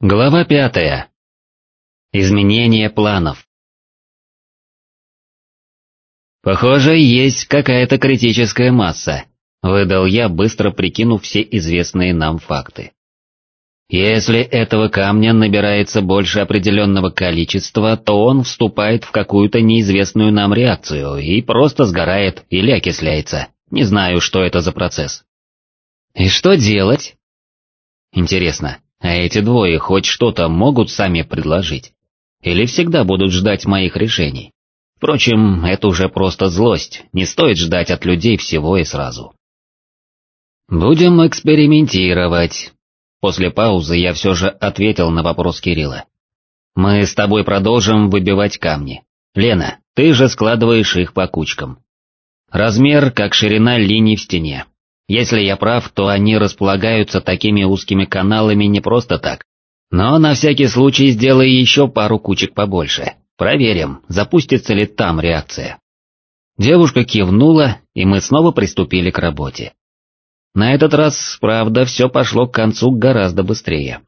Глава пятая. Изменение планов. Похоже, есть какая-то критическая масса, выдал я, быстро прикинув все известные нам факты. Если этого камня набирается больше определенного количества, то он вступает в какую-то неизвестную нам реакцию и просто сгорает или окисляется. Не знаю, что это за процесс. И что делать? Интересно, а эти двое хоть что-то могут сами предложить? Или всегда будут ждать моих решений? Впрочем, это уже просто злость, не стоит ждать от людей всего и сразу. «Будем экспериментировать». После паузы я все же ответил на вопрос Кирилла. «Мы с тобой продолжим выбивать камни. Лена, ты же складываешь их по кучкам. Размер, как ширина линий в стене. Если я прав, то они располагаются такими узкими каналами не просто так. Но на всякий случай сделай еще пару кучек побольше. Проверим, запустится ли там реакция. Девушка кивнула, и мы снова приступили к работе. На этот раз, правда, все пошло к концу гораздо быстрее.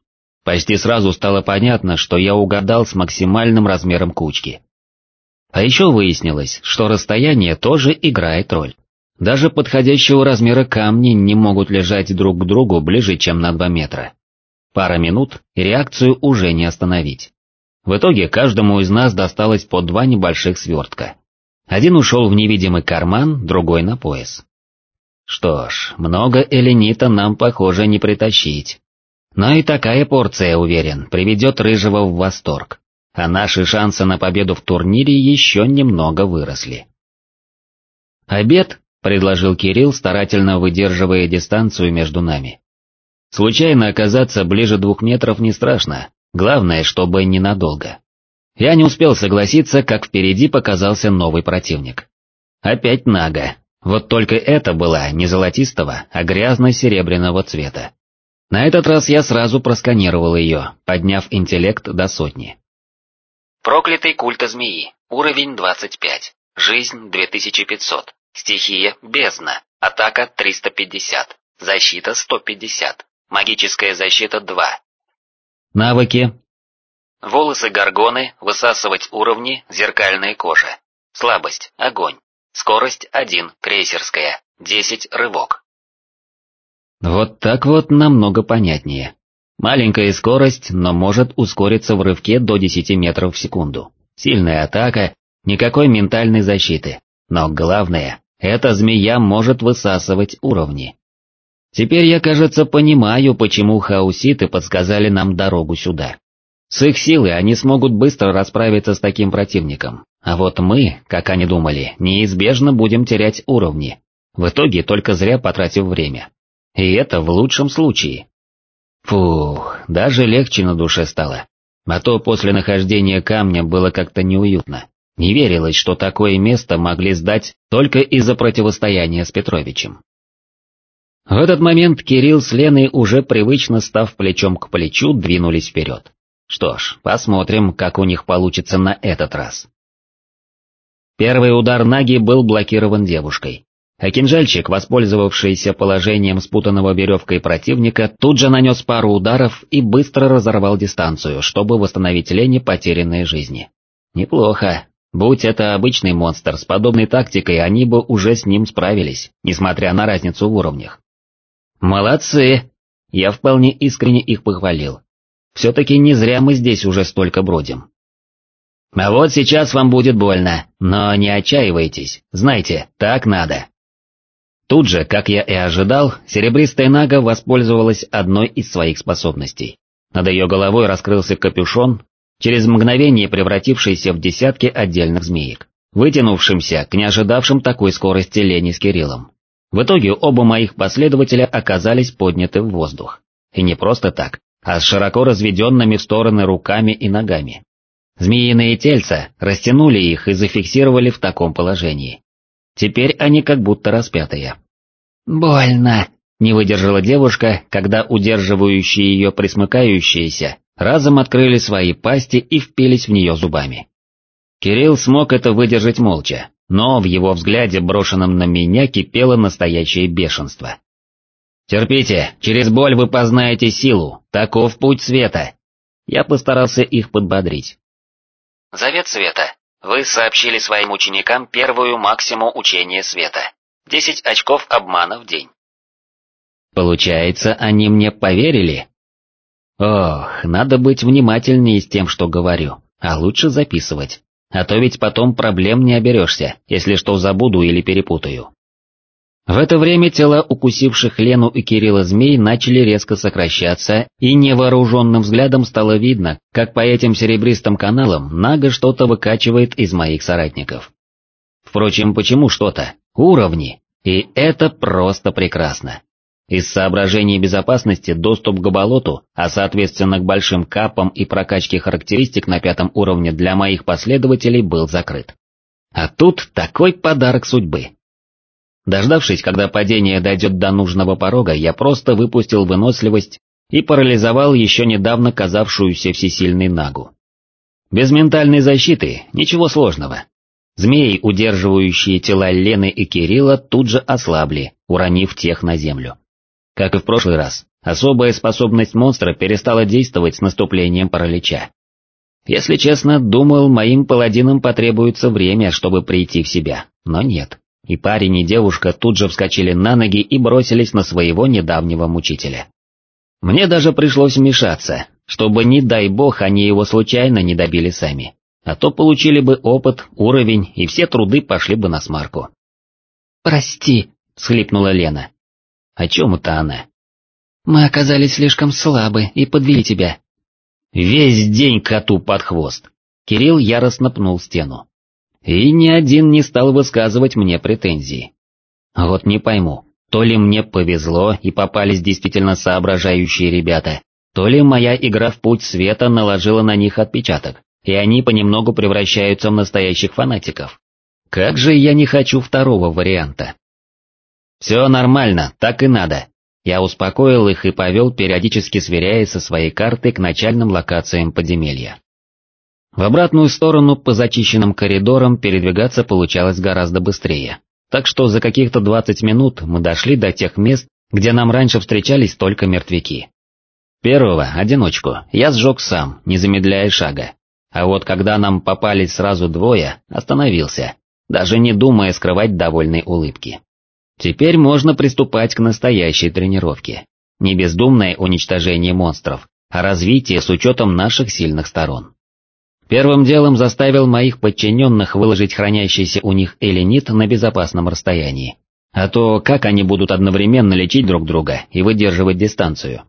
Почти сразу стало понятно, что я угадал с максимальным размером кучки. А еще выяснилось, что расстояние тоже играет роль. Даже подходящего размера камни не могут лежать друг к другу ближе, чем на 2 метра. Пара минут, и реакцию уже не остановить. В итоге каждому из нас досталось по два небольших свертка. Один ушел в невидимый карман, другой на пояс. Что ж, много эленита нам, похоже, не притащить. Но и такая порция, уверен, приведет Рыжего в восторг, а наши шансы на победу в турнире еще немного выросли. Обед — предложил Кирилл, старательно выдерживая дистанцию между нами. «Случайно оказаться ближе двух метров не страшно, главное, чтобы ненадолго». Я не успел согласиться, как впереди показался новый противник. Опять Нага, вот только это была не золотистого, а грязно-серебряного цвета. На этот раз я сразу просканировал ее, подняв интеллект до сотни. Проклятый культа змеи, уровень 25, жизнь 2500, Стихия – бездна, атака 350, защита 150, магическая защита 2. Навыки. Волосы горгоны, высасывать уровни, зеркальная кожа. Слабость – огонь. Скорость 1, крейсерская, 10, рывок. Вот так вот намного понятнее. Маленькая скорость, но может ускориться в рывке до 10 метров в секунду. Сильная атака, никакой ментальной защиты. Но главное, эта змея может высасывать уровни. Теперь я, кажется, понимаю, почему хауситы подсказали нам дорогу сюда. С их силой они смогут быстро расправиться с таким противником, а вот мы, как они думали, неизбежно будем терять уровни, в итоге только зря потратив время. И это в лучшем случае. Фух, даже легче на душе стало, а то после нахождения камня было как-то неуютно. Не верилось, что такое место могли сдать только из-за противостояния с Петровичем. В этот момент Кирилл с Леной, уже привычно став плечом к плечу, двинулись вперед. Что ж, посмотрим, как у них получится на этот раз. Первый удар Наги был блокирован девушкой, а кинжальчик, воспользовавшийся положением спутанного веревкой противника, тут же нанес пару ударов и быстро разорвал дистанцию, чтобы восстановить Лене потерянные жизни. Неплохо, Будь это обычный монстр с подобной тактикой, они бы уже с ним справились, несмотря на разницу в уровнях. Молодцы! Я вполне искренне их похвалил. Все-таки не зря мы здесь уже столько бродим. А вот сейчас вам будет больно, но не отчаивайтесь, знайте, так надо. Тут же, как я и ожидал, серебристая нага воспользовалась одной из своих способностей. Над ее головой раскрылся капюшон, через мгновение превратившийся в десятки отдельных змеек, вытянувшимся к неожидавшим такой скорости Лени с Кириллом. В итоге оба моих последователя оказались подняты в воздух. И не просто так, а с широко разведенными в стороны руками и ногами. Змеиные тельца растянули их и зафиксировали в таком положении. Теперь они как будто распятые. «Больно!» — не выдержала девушка, когда удерживающие ее присмыкающиеся разом открыли свои пасти и впились в нее зубами. Кирилл смог это выдержать молча, но в его взгляде, брошенном на меня, кипело настоящее бешенство. «Терпите, через боль вы познаете силу, таков путь света», я постарался их подбодрить. Завет Света. Вы сообщили своим ученикам первую максимум учения Света. 10 очков обмана в день. Получается, они мне поверили? Ох, надо быть внимательнее с тем, что говорю, а лучше записывать. А то ведь потом проблем не оберешься, если что забуду или перепутаю. В это время тела укусивших Лену и Кирилла змей начали резко сокращаться, и невооруженным взглядом стало видно, как по этим серебристым каналам Нага что-то выкачивает из моих соратников. Впрочем, почему что-то? Уровни. И это просто прекрасно. Из соображений безопасности доступ к болоту, а соответственно к большим капам и прокачке характеристик на пятом уровне для моих последователей был закрыт. А тут такой подарок судьбы. Дождавшись, когда падение дойдет до нужного порога, я просто выпустил выносливость и парализовал еще недавно казавшуюся всесильной Нагу. Без ментальной защиты ничего сложного. Змеи, удерживающие тела Лены и Кирилла, тут же ослабли, уронив тех на землю. Как и в прошлый раз, особая способность монстра перестала действовать с наступлением паралича. Если честно, думал, моим паладинам потребуется время, чтобы прийти в себя, но нет и парень и девушка тут же вскочили на ноги и бросились на своего недавнего мучителя. Мне даже пришлось вмешаться, чтобы, не дай бог, они его случайно не добили сами, а то получили бы опыт, уровень, и все труды пошли бы на смарку. «Прости», — схлипнула Лена. «О чем это она?» «Мы оказались слишком слабы и подвели тебя». «Весь день коту под хвост!» Кирилл яростно пнул стену. И ни один не стал высказывать мне претензии. Вот не пойму, то ли мне повезло и попались действительно соображающие ребята, то ли моя игра в путь света наложила на них отпечаток, и они понемногу превращаются в настоящих фанатиков. Как же я не хочу второго варианта. Все нормально, так и надо. Я успокоил их и повел, периодически сверяясь со своей картой к начальным локациям подземелья. В обратную сторону по зачищенным коридорам передвигаться получалось гораздо быстрее, так что за каких-то 20 минут мы дошли до тех мест, где нам раньше встречались только мертвяки. Первого, одиночку, я сжег сам, не замедляя шага. А вот когда нам попались сразу двое, остановился, даже не думая скрывать довольной улыбки. Теперь можно приступать к настоящей тренировке. Не бездумное уничтожение монстров, а развитие с учетом наших сильных сторон. Первым делом заставил моих подчиненных выложить хранящийся у них эленит на безопасном расстоянии. А то как они будут одновременно лечить друг друга и выдерживать дистанцию?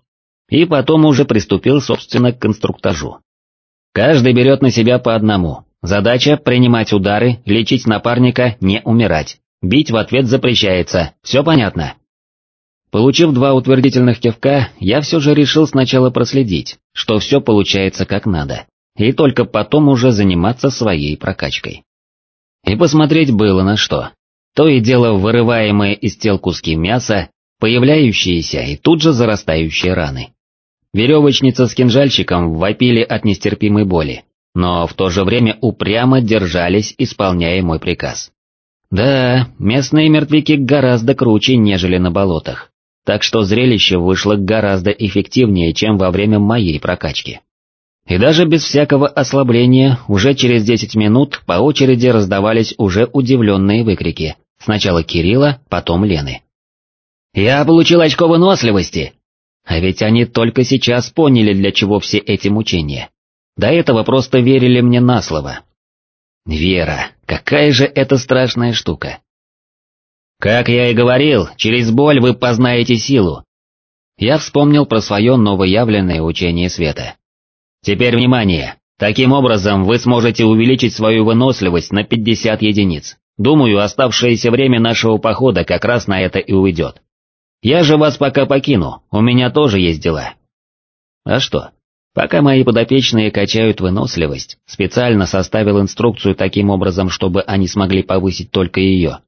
И потом уже приступил, собственно, к конструктажу. Каждый берет на себя по одному. Задача — принимать удары, лечить напарника, не умирать. Бить в ответ запрещается, все понятно? Получив два утвердительных кивка, я все же решил сначала проследить, что все получается как надо и только потом уже заниматься своей прокачкой. И посмотреть было на что. То и дело вырываемые из тел куски мяса, появляющиеся и тут же зарастающие раны. Веревочница с кинжальчиком вопили от нестерпимой боли, но в то же время упрямо держались, исполняя мой приказ. Да, местные мертвяки гораздо круче, нежели на болотах, так что зрелище вышло гораздо эффективнее, чем во время моей прокачки. И даже без всякого ослабления, уже через десять минут по очереди раздавались уже удивленные выкрики, сначала Кирилла, потом Лены. «Я получил очко выносливости!» А ведь они только сейчас поняли, для чего все эти мучения. До этого просто верили мне на слово. Вера, какая же это страшная штука. Как я и говорил, через боль вы познаете силу. Я вспомнил про свое новоявленное учение света. Теперь внимание! Таким образом вы сможете увеличить свою выносливость на 50 единиц. Думаю, оставшееся время нашего похода как раз на это и уйдет. Я же вас пока покину, у меня тоже есть дела. А что? Пока мои подопечные качают выносливость, специально составил инструкцию таким образом, чтобы они смогли повысить только ее.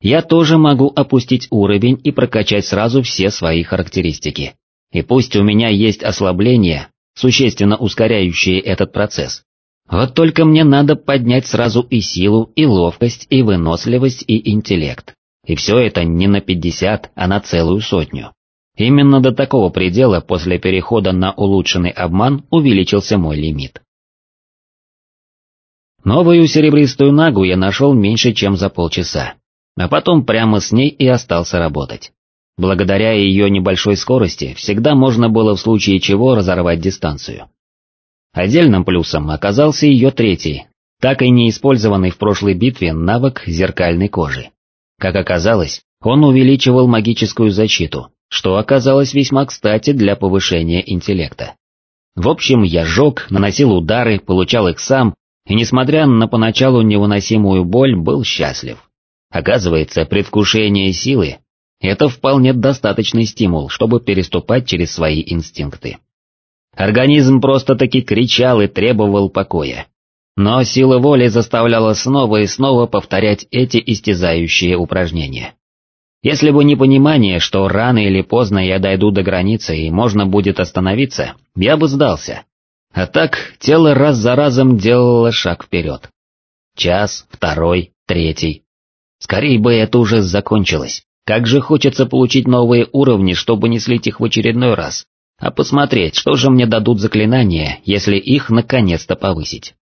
Я тоже могу опустить уровень и прокачать сразу все свои характеристики. И пусть у меня есть ослабление, существенно ускоряющие этот процесс. Вот только мне надо поднять сразу и силу, и ловкость, и выносливость, и интеллект. И все это не на 50, а на целую сотню. Именно до такого предела после перехода на улучшенный обман увеличился мой лимит. Новую серебристую нагу я нашел меньше, чем за полчаса, а потом прямо с ней и остался работать. Благодаря ее небольшой скорости всегда можно было в случае чего разорвать дистанцию. Отдельным плюсом оказался ее третий, так и не использованный в прошлой битве навык зеркальной кожи. Как оказалось, он увеличивал магическую защиту, что оказалось весьма кстати для повышения интеллекта. В общем, я жег, наносил удары, получал их сам, и несмотря на поначалу невыносимую боль, был счастлив. Оказывается, предвкушение силы это вполне достаточный стимул, чтобы переступать через свои инстинкты. Организм просто-таки кричал и требовал покоя. Но сила воли заставляла снова и снова повторять эти истязающие упражнения. Если бы не понимание, что рано или поздно я дойду до границы и можно будет остановиться, я бы сдался. А так тело раз за разом делало шаг вперед. Час, второй, третий. Скорей бы это уже закончилось. Как же хочется получить новые уровни, чтобы не слить их в очередной раз, а посмотреть, что же мне дадут заклинания, если их наконец-то повысить.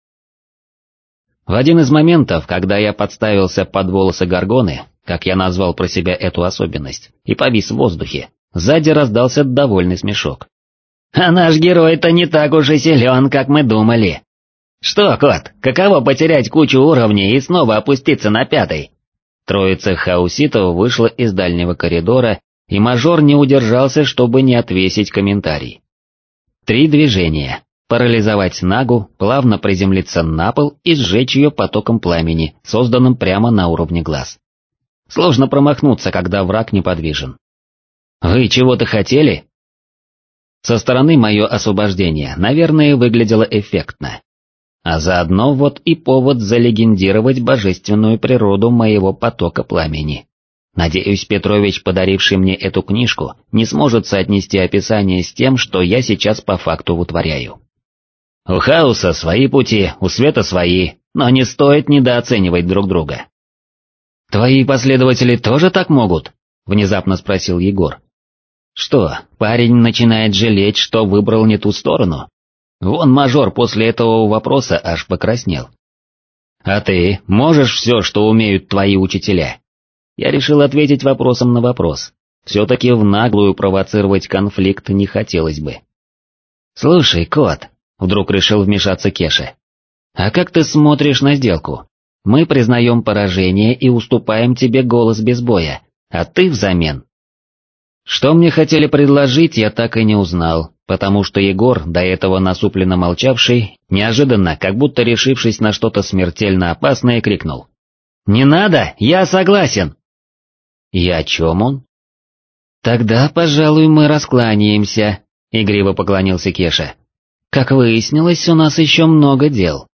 В один из моментов, когда я подставился под волосы горгоны, как я назвал про себя эту особенность, и повис в воздухе, сзади раздался довольный смешок. «А наш герой-то не так уж и силен, как мы думали!» «Что, кот, каково потерять кучу уровней и снова опуститься на пятый?» Троица хауситов вышла из дальнего коридора, и мажор не удержался, чтобы не отвесить комментарий. Три движения. Парализовать Нагу, плавно приземлиться на пол и сжечь ее потоком пламени, созданным прямо на уровне глаз. Сложно промахнуться, когда враг неподвижен. «Вы чего-то хотели?» Со стороны мое освобождение, наверное, выглядело эффектно. А заодно вот и повод залегендировать божественную природу моего потока пламени. Надеюсь, Петрович, подаривший мне эту книжку, не сможет соотнести описание с тем, что я сейчас по факту вытворяю. У хаоса свои пути, у света свои, но не стоит недооценивать друг друга. «Твои последователи тоже так могут?» — внезапно спросил Егор. «Что, парень начинает жалеть, что выбрал не ту сторону?» Вон мажор после этого вопроса аж покраснел. «А ты можешь все, что умеют твои учителя?» Я решил ответить вопросом на вопрос. Все-таки в наглую провоцировать конфликт не хотелось бы. «Слушай, кот», — вдруг решил вмешаться Кеша, — «а как ты смотришь на сделку? Мы признаем поражение и уступаем тебе голос без боя, а ты взамен что мне хотели предложить, я так и не узнал, потому что Егор, до этого насупленно молчавший, неожиданно, как будто решившись на что-то смертельно опасное, крикнул. «Не надо, я согласен!» «И о чем он?» «Тогда, пожалуй, мы раскланяемся», — игриво поклонился Кеша. «Как выяснилось, у нас еще много дел».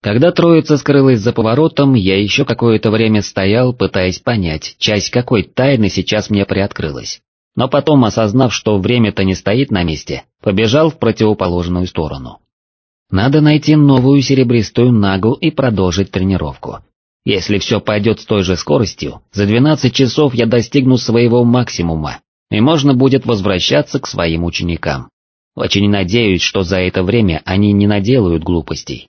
Когда троица скрылась за поворотом, я еще какое-то время стоял, пытаясь понять, часть какой тайны сейчас мне приоткрылась. Но потом, осознав, что время-то не стоит на месте, побежал в противоположную сторону. Надо найти новую серебристую нагу и продолжить тренировку. Если все пойдет с той же скоростью, за 12 часов я достигну своего максимума, и можно будет возвращаться к своим ученикам. Очень надеюсь, что за это время они не наделают глупостей.